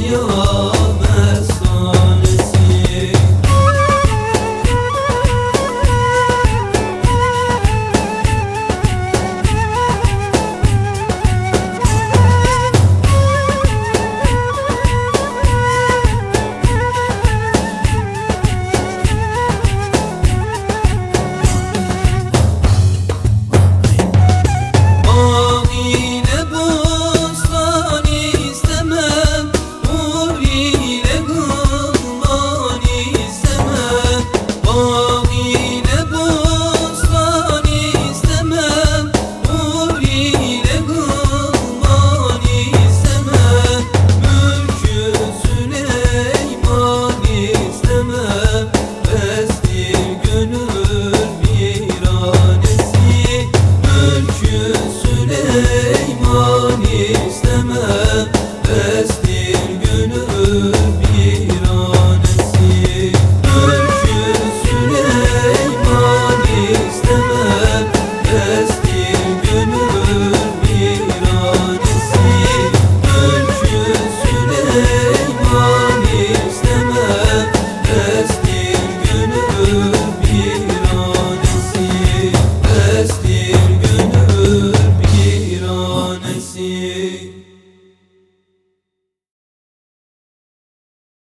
You. Süleyman istemem